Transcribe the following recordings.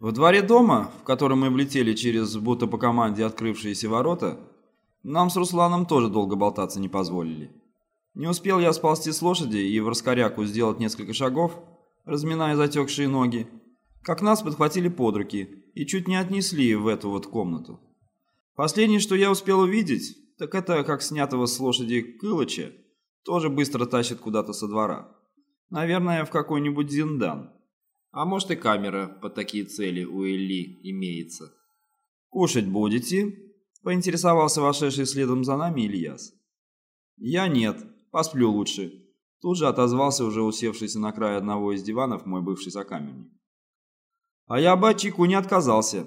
Во дворе дома, в котором мы влетели через будто по команде открывшиеся ворота, нам с Русланом тоже долго болтаться не позволили. Не успел я сползти с лошади и в раскоряку сделать несколько шагов, разминая затекшие ноги, как нас подхватили под руки и чуть не отнесли в эту вот комнату. Последнее, что я успел увидеть, так это как снятого с лошади Кылыча тоже быстро тащит куда-то со двора. Наверное, в какой-нибудь зиндан. А может и камера под такие цели у Ильи имеется. «Кушать будете?» – поинтересовался вошедший следом за нами Ильяс. «Я нет, посплю лучше», – тут же отозвался уже усевшийся на край одного из диванов мой бывший сокамерник. «А я чайку не отказался,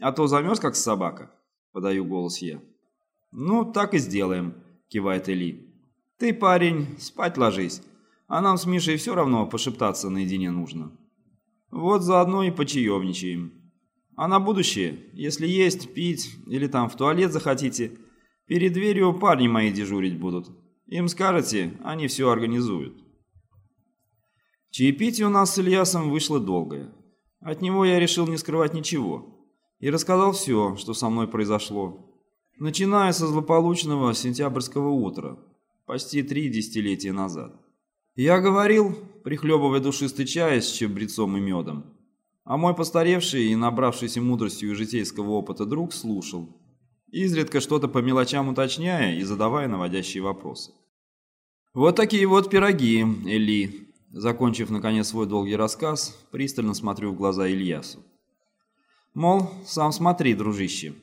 а то замерз как собака», – подаю голос я. «Ну, так и сделаем», – кивает Эли. «Ты, парень, спать ложись, а нам с Мишей все равно пошептаться наедине нужно. Вот заодно и почаевничаем. А на будущее, если есть, пить или там в туалет захотите, перед дверью парни мои дежурить будут. Им скажете, они все организуют». Чаепитие у нас с Ильясом вышло долгое. От него я решил не скрывать ничего и рассказал все, что со мной произошло, начиная со злополучного сентябрьского утра, почти три десятилетия назад. Я говорил, прихлебывая душистый чай с чебрецом и медом, а мой постаревший и набравшийся мудростью и житейского опыта друг слушал, изредка что-то по мелочам уточняя и задавая наводящие вопросы. Вот такие вот пироги, Эли, Закончив, наконец, свой долгий рассказ, пристально смотрю в глаза Ильясу. Мол, сам смотри, дружище.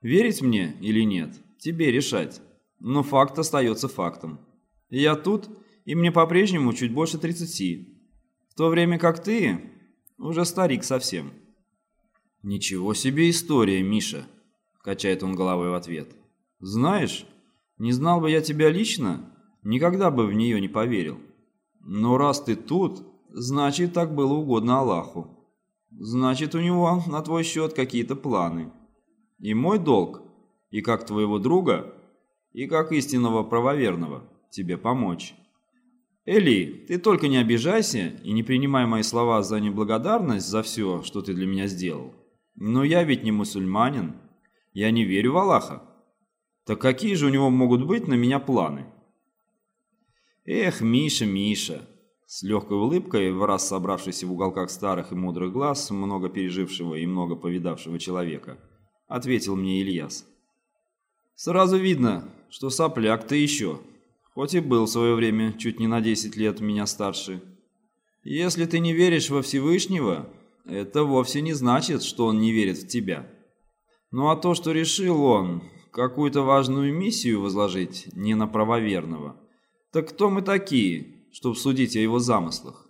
Верить мне или нет, тебе решать. Но факт остается фактом. Я тут, и мне по-прежнему чуть больше 30. В то время как ты уже старик совсем. «Ничего себе история, Миша!» – качает он головой в ответ. «Знаешь, не знал бы я тебя лично, никогда бы в нее не поверил. Но раз ты тут, значит, так было угодно Аллаху. Значит, у него на твой счет какие-то планы. И мой долг, и как твоего друга, и как истинного правоверного, тебе помочь. Эли, ты только не обижайся и не принимай мои слова за неблагодарность за все, что ты для меня сделал. Но я ведь не мусульманин. Я не верю в Аллаха. Так какие же у него могут быть на меня планы? «Эх, Миша, Миша!» С легкой улыбкой, в раз собравшийся в уголках старых и мудрых глаз, много пережившего и много повидавшего человека, ответил мне Ильяс. «Сразу видно, что сопляк ты еще, хоть и был в свое время чуть не на 10 лет меня старше. Если ты не веришь во Всевышнего, это вовсе не значит, что он не верит в тебя. Ну а то, что решил он какую-то важную миссию возложить не на правоверного – так кто мы такие, чтобы судить о его замыслах?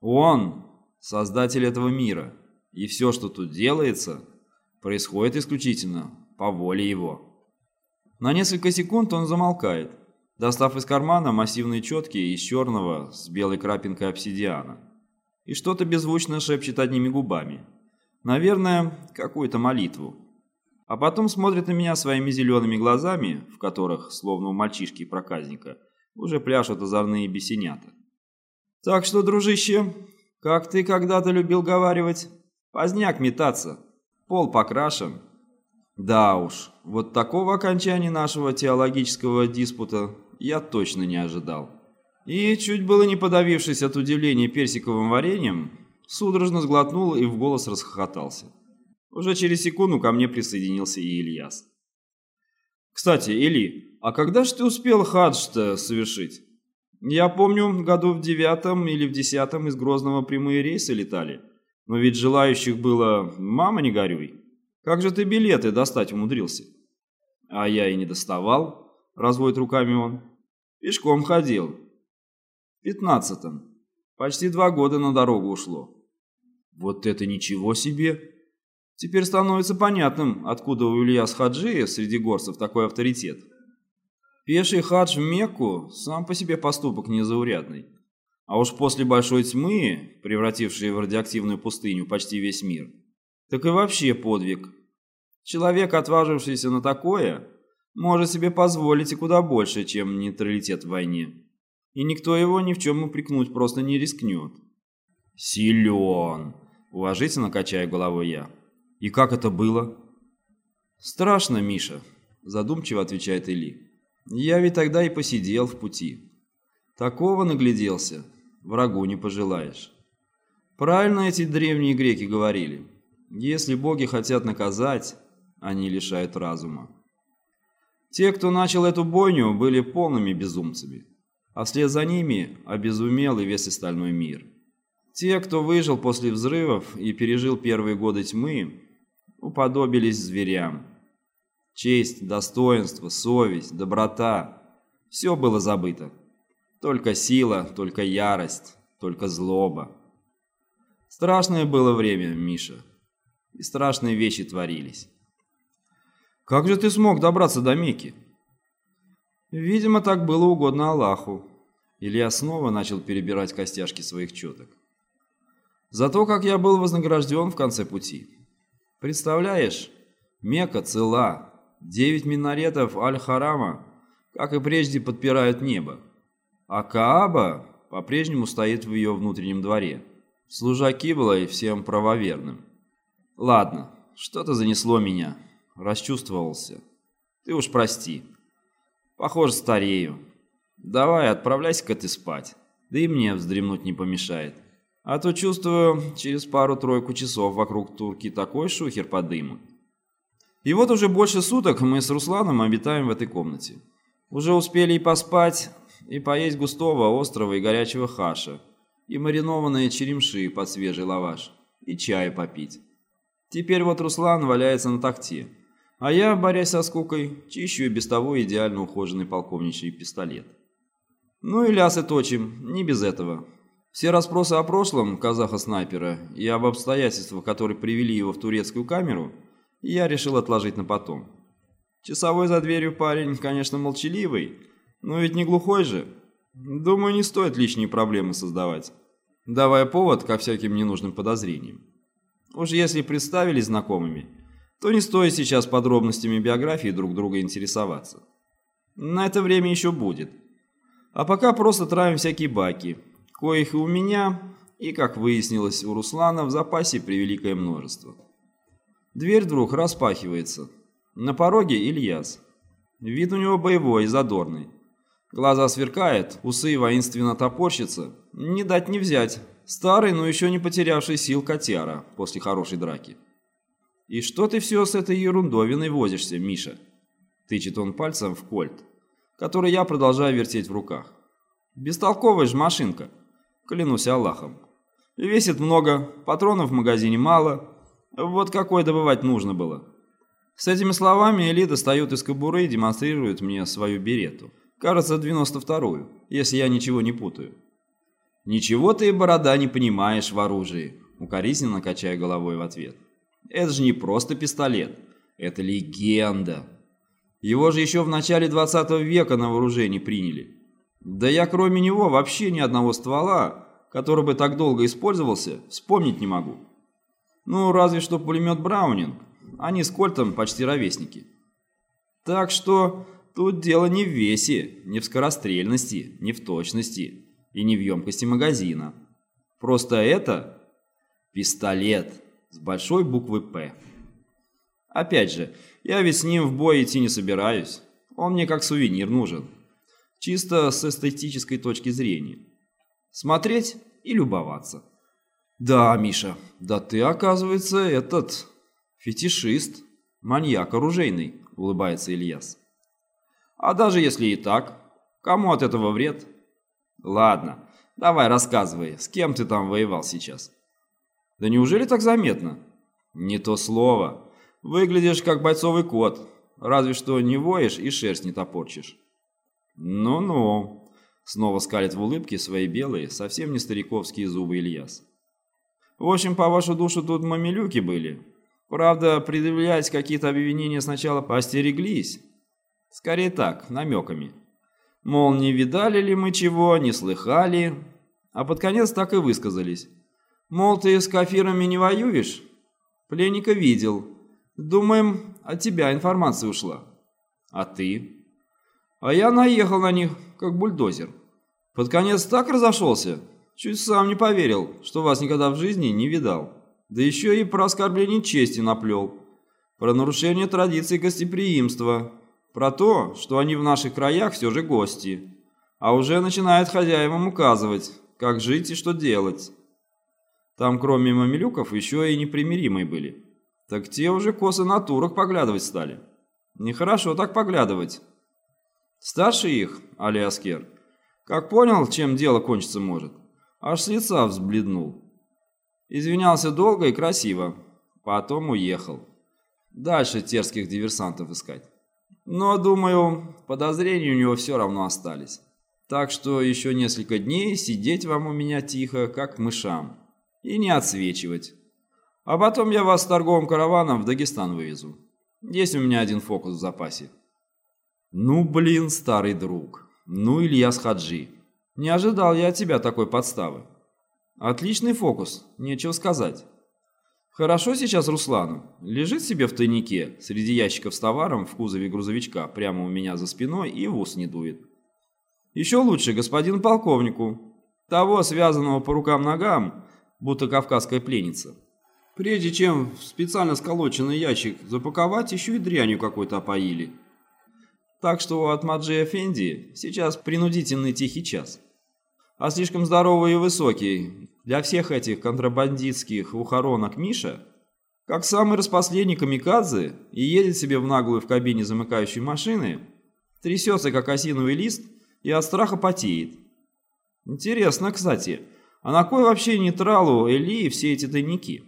Он – создатель этого мира, и все, что тут делается, происходит исключительно по воле его. На несколько секунд он замолкает, достав из кармана массивные четки из черного с белой крапинкой обсидиана, и что-то беззвучно шепчет одними губами. Наверное, какую-то молитву. А потом смотрит на меня своими зелеными глазами, в которых, словно у мальчишки-проказника – уже пляшут озорные бесенята. Так что, дружище, как ты когда-то любил говаривать, поздняк метаться, пол покрашен. Да уж, вот такого окончания нашего теологического диспута я точно не ожидал. И, чуть было не подавившись от удивления персиковым вареньем, судорожно сглотнул и в голос расхохотался. Уже через секунду ко мне присоединился и Ильяс. «Кстати, Или, а когда ж ты успел хадж-то совершить? Я помню, году в девятом или в десятом из Грозного прямые рейсы летали. Но ведь желающих было «мама, не горюй». Как же ты билеты достать умудрился? А я и не доставал, разводит руками он. Пешком ходил. В пятнадцатом. Почти два года на дорогу ушло. Вот это ничего себе! Теперь становится понятным, откуда у Ильяс Хаджи среди горцев такой авторитет. Пеший хадж в Мекку сам по себе поступок незаурядный. А уж после большой тьмы, превратившей в радиоактивную пустыню почти весь мир, так и вообще подвиг. Человек, отважившийся на такое, может себе позволить и куда больше, чем нейтралитет в войне. И никто его ни в чем упрекнуть просто не рискнет. Силен. Уважительно качая головой я. И как это было? Страшно, Миша, задумчиво отвечает Или. Я ведь тогда и посидел в пути. Такого нагляделся, врагу не пожелаешь. Правильно эти древние греки говорили. Если боги хотят наказать, они лишают разума. Те, кто начал эту бойню, были полными безумцами, а вслед за ними обезумел и весь остальной мир. Те, кто выжил после взрывов и пережил первые годы тьмы, уподобились зверям. Честь, достоинство, совесть, доброта – все было забыто. Только сила, только ярость, только злоба. Страшное было время, Миша. И страшные вещи творились. Как же ты смог добраться до Мекки? Видимо, так было угодно Аллаху. Илья снова начал перебирать костяшки своих четок. Зато как я был вознагражден в конце пути. Представляешь, Мекка цела, девять минаретов Аль-Харама, как и прежде, подпирают небо, а Кааба по-прежнему стоит в ее внутреннем дворе, служа Киблой всем правоверным. Ладно, что-то занесло меня, расчувствовался. Ты уж прости. Похоже, старею. Давай, отправляйся-ка ты спать. Да и мне вздремнуть не помешает. А то чувствую, через пару-тройку часов вокруг турки такой шухер подымут. И вот уже больше суток мы с Русланом обитаем в этой комнате. Уже успели и поспать, и поесть густого, острого и горячего хаша, и маринованные черемши под свежий лаваш, и чая попить. Теперь вот Руслан валяется на такте, а я, борясь со скукой, чищу и без того идеально ухоженный полковничий пистолет. Ну и лясы точим, не без этого. Все расспросы о прошлом казаха-снайпера и об обстоятельствах, которые привели его в турецкую камеру, я решил отложить на потом. Часовой за дверью парень, конечно, молчаливый, но ведь не глухой же. Думаю, не стоит лишние проблемы создавать, давая повод ко всяким ненужным подозрениям. Уж если представились знакомыми – то не стоит сейчас подробностями биографии друг друга интересоваться. На это время еще будет. А пока просто травим всякие баки, коих и у меня, и, как выяснилось, у Руслана в запасе превеликое множество. Дверь вдруг распахивается. На пороге Ильяс. Вид у него боевой и задорный. Глаза сверкает, усы воинственно топорщатся. Не дать не взять. Старый, но еще не потерявший сил котяра после хорошей драки. «И что ты все с этой ерундовиной возишься, Миша?» Тычет он пальцем в кольт, который я продолжаю вертеть в руках. «Бестолковая же машинка, клянусь Аллахом. Весит много, патронов в магазине мало. Вот какой добывать нужно было». С этими словами Эли достает из кобуры и демонстрирует мне свою берету. Кажется, 92-ю, если я ничего не путаю. «Ничего ты, борода, не понимаешь в оружии», укоризненно качая головой в ответ. Это же не просто пистолет, это легенда. Его же еще в начале 20 века на вооружение приняли. Да я кроме него вообще ни одного ствола, который бы так долго использовался, вспомнить не могу. Ну, разве что пулемет Браунинг. Они с Кольтом почти ровесники. Так что тут дело не в весе, не в скорострельности, не в точности и не в емкости магазина. Просто это пистолет с большой буквы «П». Опять же, я ведь с ним в бой идти не собираюсь. Он мне как сувенир нужен. Чисто с эстетической точки зрения. Смотреть и любоваться. Да, Миша, да ты, оказывается, этот... фетишист, маньяк оружейный, улыбается Ильяс. А даже если и так, кому от этого вред? Ладно, давай рассказывай, с кем ты там воевал сейчас? Да неужели так заметно? Не то слово. Выглядишь как бойцовый кот, разве что не воешь и шерсть не топорчишь. Ну-ну. Снова скалит в улыбке свои белые, совсем не стариковские зубы Ильяс. В общем, по вашу душу тут мамилюки были. Правда, предъявлять какие-то обвинения сначала поостереглись. Скорее так, намеками. Мол, не видали ли мы чего, не слыхали. А под конец так и высказались. Мол, ты с кафирами не воюешь? Пленника видел. Думаем, от тебя информация ушла. А ты? А я наехал на них, как бульдозер. Под конец так разошелся, чуть сам не поверил, что вас никогда в жизни не видал. Да еще и про оскорбление чести наплел. Про нарушение традиций гостеприимства. Про то, что они в наших краях все же гости. А уже начинает хозяевам указывать, как жить и что делать. Там кроме мамилюков еще и непримиримые были. Так те уже косы на турок поглядывать стали. Нехорошо так поглядывать. Старший их, Али Аскер, как понял, чем дело кончиться может, аж с лица взбледнул. Извинялся долго и красиво, потом уехал. Дальше терских диверсантов искать. Но, думаю, подозрения у него все равно остались. Так что еще несколько дней сидеть вам у меня тихо, как мышам, и не отсвечивать. А потом я вас с торговым караваном в Дагестан вывезу. Есть у меня один фокус в запасе. Ну, блин, старый друг. Ну, Ильяс Хаджи. Не ожидал я от тебя такой подставы. Отличный фокус, нечего сказать. Хорошо сейчас Руслану. Лежит себе в тайнике среди ящиков с товаром в кузове грузовичка прямо у меня за спиной и в ус не дует. Еще лучше господин полковнику. Того, связанного по рукам-ногам, будто кавказская пленница. Прежде чем в специально сколоченный ящик запаковать, еще и дрянью какой-то опоили. Так что от Маджи Эфенди сейчас принудительный тихий час. А слишком здоровый и высокий для всех этих контрабандистских ухоронок Миша, как самый распоследний камикадзе и едет себе в наглую в кабине замыкающей машины, трясется как осиновый лист и от страха потеет. Интересно, кстати, а на кой вообще нейтралу Эли все эти тайники?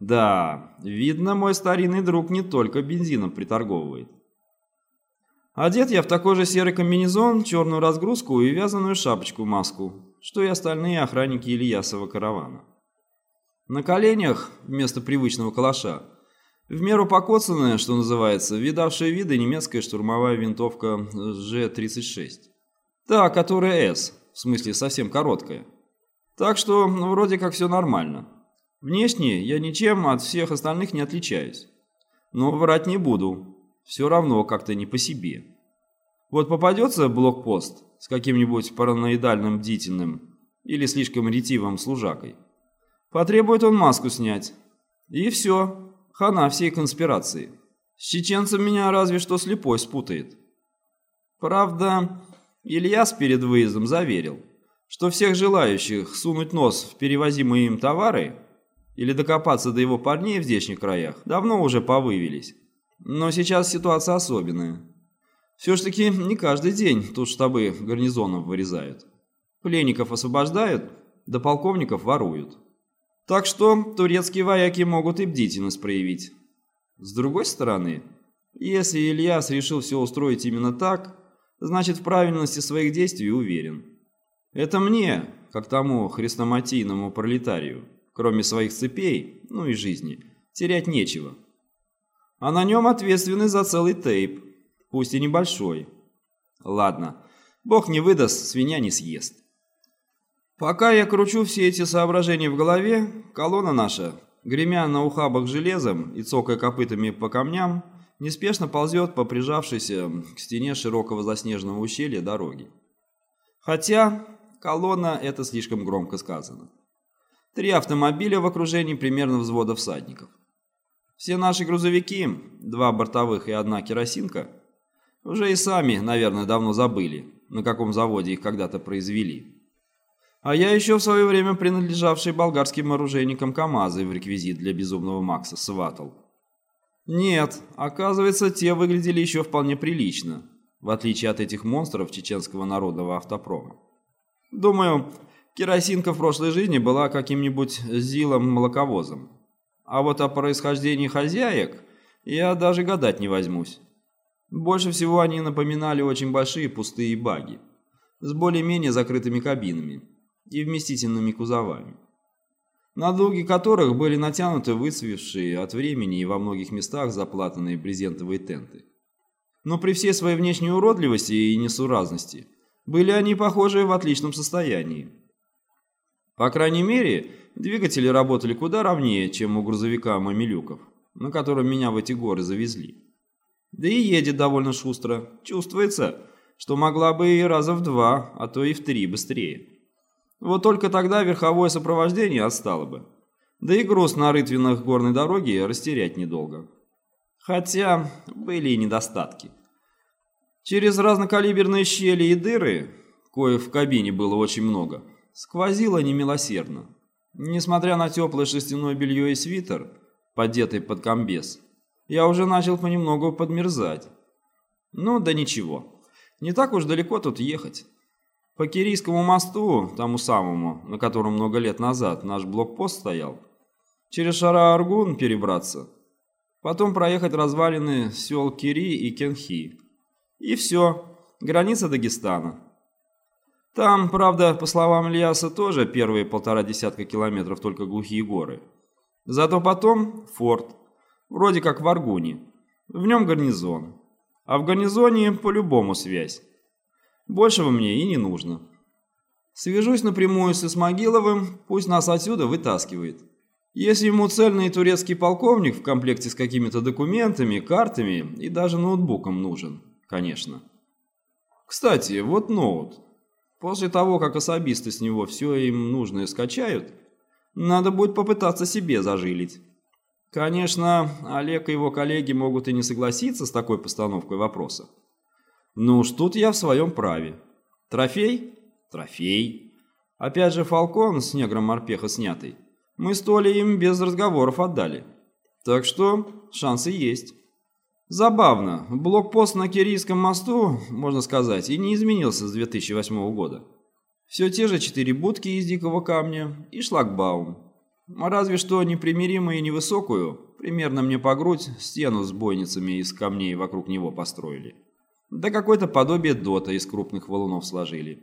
Да, видно, мой старинный друг не только бензином приторговывает. Одет я в такой же серый комбинезон, черную разгрузку и вязаную шапочку-маску, что и остальные охранники Ильясова каравана. На коленях, вместо привычного калаша, в меру покоцанная, что называется, видавшая виды немецкая штурмовая винтовка Ж-36. Та, которая С, в смысле совсем короткая. Так что ну, вроде как все нормально. Внешне я ничем от всех остальных не отличаюсь. Но врать не буду. Все равно как-то не по себе. Вот попадется блокпост с каким-нибудь параноидальным бдительным или слишком ретивым служакой. Потребует он маску снять. И все. Хана всей конспирации. С чеченцем меня разве что слепой спутает. Правда, Ильяс перед выездом заверил, что всех желающих сунуть нос в перевозимые им товары или докопаться до его парней в здешних краях давно уже повывелись. Но сейчас ситуация особенная. Все ж таки не каждый день тут штабы гарнизонов вырезают. Пленников освобождают, да полковников воруют. Так что турецкие вояки могут и бдительность проявить. С другой стороны, если Ильяс решил все устроить именно так, значит в правильности своих действий уверен. Это мне, как тому хрестоматийному пролетарию, Кроме своих цепей, ну и жизни, терять нечего. А на нем ответственный за целый тейп, пусть и небольшой. Ладно, бог не выдаст, свинья не съест. Пока я кручу все эти соображения в голове, колонна наша, гремя на ухабах железом и цокая копытами по камням, неспешно ползет по прижавшейся к стене широкого заснеженного ущелья дороги. Хотя колонна – это слишком громко сказано. Три автомобиля в окружении примерно взвода всадников. Все наши грузовики, два бортовых и одна керосинка, уже и сами, наверное, давно забыли, на каком заводе их когда-то произвели. А я еще в свое время принадлежавший болгарским оружейникам КАМАЗы в реквизит для безумного Макса сватал. Нет, оказывается, те выглядели еще вполне прилично, в отличие от этих монстров чеченского народного автопрома. Думаю, Керосинка в прошлой жизни была каким-нибудь Зилом-молоковозом. А вот о происхождении хозяек я даже гадать не возьмусь. Больше всего они напоминали очень большие пустые баги с более-менее закрытыми кабинами и вместительными кузовами, на дуги которых были натянуты выцвевшие от времени и во многих местах заплатанные брезентовые тенты. Но при всей своей внешней уродливости и несуразности были они, похожи, в отличном состоянии. По крайней мере, двигатели работали куда ровнее, чем у грузовика «Мамилюков», на котором меня в эти горы завезли. Да и едет довольно шустро. Чувствуется, что могла бы и раза в два, а то и в три быстрее. Вот только тогда верховое сопровождение отстало бы. Да и груз на рытвинах горной дороги растерять недолго. Хотя были и недостатки. Через разнокалиберные щели и дыры, коих в кабине было очень много, сквозило немилосердно. Несмотря на теплое шерстяное белье и свитер, подетый под комбез, я уже начал понемногу подмерзать. Ну да ничего, не так уж далеко тут ехать. По Кирийскому мосту, тому самому, на котором много лет назад наш блокпост стоял, через Шара-Аргун перебраться, потом проехать развалины сел Кири и Кенхи. И все, граница Дагестана. Там, правда, по словам Ильяса, тоже первые полтора десятка километров только глухие горы. Зато потом форт, вроде как в Аргуне. В нем гарнизон. А в гарнизоне по-любому связь. Большего мне и не нужно. Свяжусь напрямую с Исмагиловым, пусть нас отсюда вытаскивает. Если ему цельный турецкий полковник в комплекте с какими-то документами, картами и даже ноутбуком нужен, конечно. Кстати, вот ноут. После того, как особисты с него все им нужное скачают, надо будет попытаться себе зажилить. Конечно, Олег и его коллеги могут и не согласиться с такой постановкой вопроса. Ну уж тут я в своем праве. Трофей? Трофей. Опять же Фалкон с негром морпеха снятый. Мы с им без разговоров отдали. Так что шансы есть. Забавно, блокпост на Кирийском мосту, можно сказать, и не изменился с 2008 года. Все те же четыре будки из дикого камня и шлагбаум. Разве что непримиримую и невысокую, примерно мне по грудь, стену с бойницами из камней вокруг него построили. Да какое-то подобие дота из крупных валунов сложили.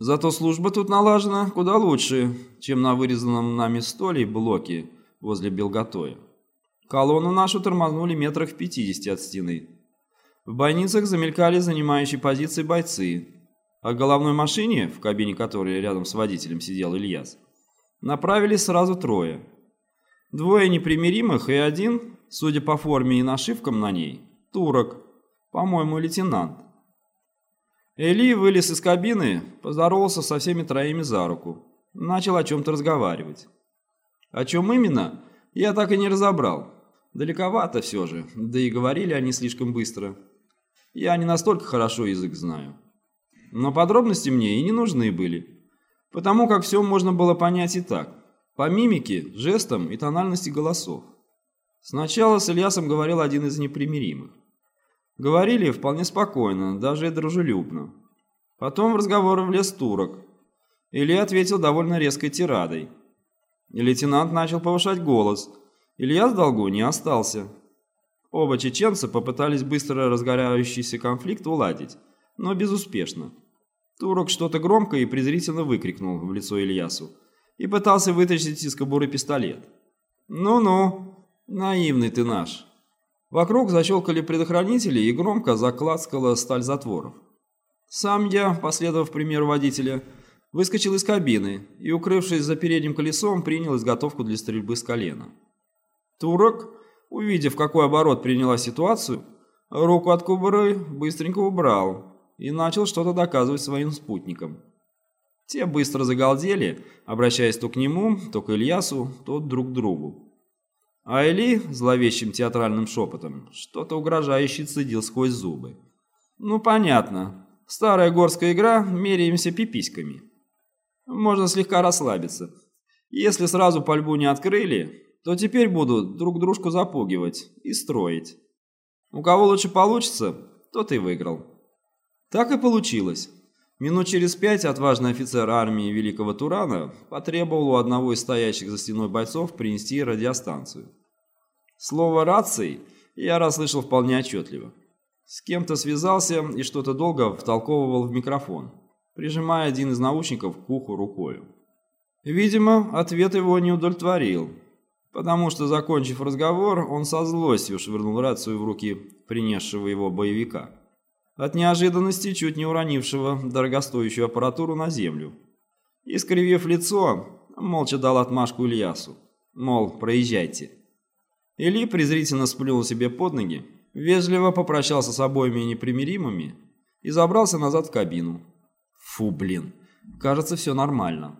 Зато служба тут налажена куда лучше, чем на вырезанном нами столе блоке возле Белготоя. Колонну нашу тормознули метрах в 50 от стены. В бойницах замелькали занимающие позиции бойцы, а головной машине, в кабине которой рядом с водителем сидел Ильяс, направились сразу трое. Двое непримиримых и один, судя по форме и нашивкам на ней, турок, по-моему, лейтенант. Эли вылез из кабины, поздоровался со всеми троими за руку, начал о чем-то разговаривать. О чем именно, я так и не разобрал, Далековато все же, да и говорили они слишком быстро. Я не настолько хорошо язык знаю. Но подробности мне и не нужны были, потому как все можно было понять и так, по мимике, жестам и тональности голосов. Сначала с Ильясом говорил один из непримиримых. Говорили вполне спокойно, даже и дружелюбно. Потом в разговор влез турок. Илья ответил довольно резкой тирадой. И лейтенант начал повышать голос – Илья с долгу не остался. Оба чеченца попытались быстро разгорающийся конфликт уладить, но безуспешно. Турок что-то громко и презрительно выкрикнул в лицо Ильясу и пытался вытащить из кобуры пистолет. «Ну-ну, наивный ты наш». Вокруг защелкали предохранители и громко заклацкала сталь затворов. Сам я, последовав примеру водителя, выскочил из кабины и, укрывшись за передним колесом, принял изготовку для стрельбы с колена. Турок, увидев, какой оборот приняла ситуацию, руку от кубры быстренько убрал и начал что-то доказывать своим спутникам. Те быстро загалдели, обращаясь то к нему, то к Ильясу, то друг к другу. А Эли зловещим театральным шепотом что-то угрожающе цедил сквозь зубы. «Ну, понятно. Старая горская игра, меряемся пиписьками. Можно слегка расслабиться. Если сразу пальбу не открыли, то теперь будут друг дружку запугивать и строить. У кого лучше получится, тот и выиграл. Так и получилось. Минут через пять отважный офицер армии Великого Турана потребовал у одного из стоящих за стеной бойцов принести радиостанцию. Слово «раций» я расслышал вполне отчетливо. С кем-то связался и что-то долго втолковывал в микрофон, прижимая один из наушников к уху рукою. Видимо, ответ его не удовлетворил, потому что, закончив разговор, он со злостью швырнул рацию в руки принесшего его боевика, от неожиданности чуть не уронившего дорогостоящую аппаратуру на землю. Искривив лицо, молча дал отмашку Ильясу, мол, проезжайте. Или презрительно сплюнул себе под ноги, вежливо попрощался с обоими непримиримыми и забрался назад в кабину. Фу, блин, кажется, все нормально.